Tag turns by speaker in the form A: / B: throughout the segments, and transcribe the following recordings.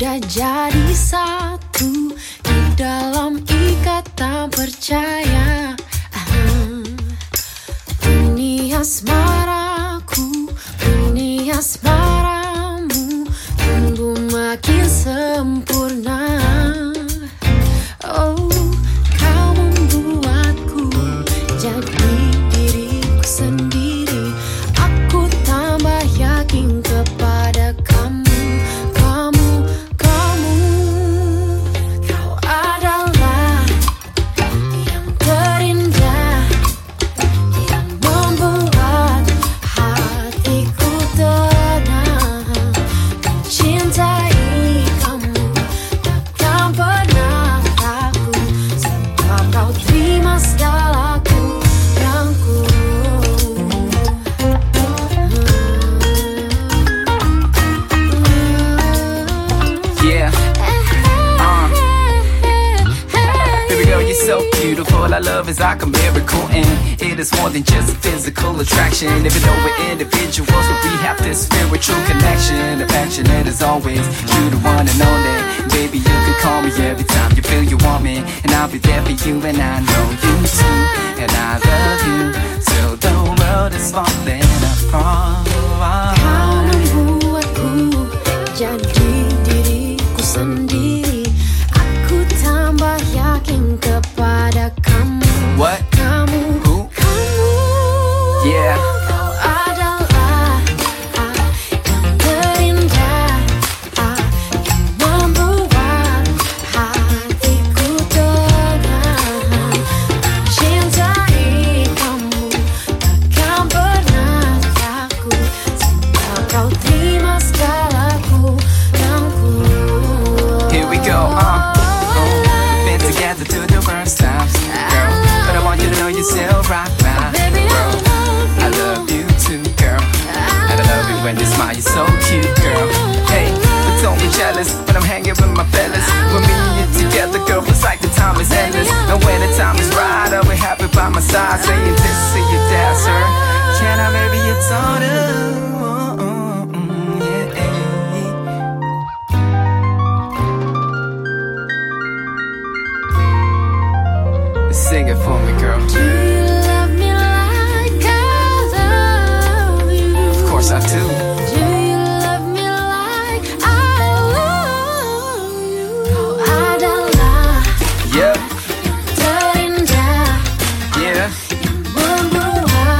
A: sudah jadi satu di dalam ikatan percaya. Ini asmaraku, ini asmaramu, tumbuh makin sempurna.
B: Beautiful. Our love is like a miracle, and it is more than just physical attraction. Even though we're individuals, but we have this spiritual connection. Affectionate that is always, you the one and only. Baby, you can call me every time you feel you want me, and I'll be there for you, and I know you too, and I love you till the world is falling apart.
A: Kau membuatku jadi diriku sendiri.
B: Yeah.
A: Kau adalah ah, yang terindah, ah, yang membuat hatiku kamu takkan pernah takut kau terima.
B: Here we go, uh. Been together the worst times, girl. But I want you to know you're still right jealous when I'm hanging with my fellas. When me and you together, girl, it's like the time is endless. And when the time is right, I'll be happy by my side, saying this to your dad, sir. Can I marry your daughter?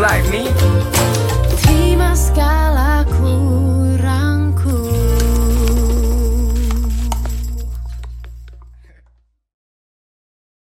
B: like me?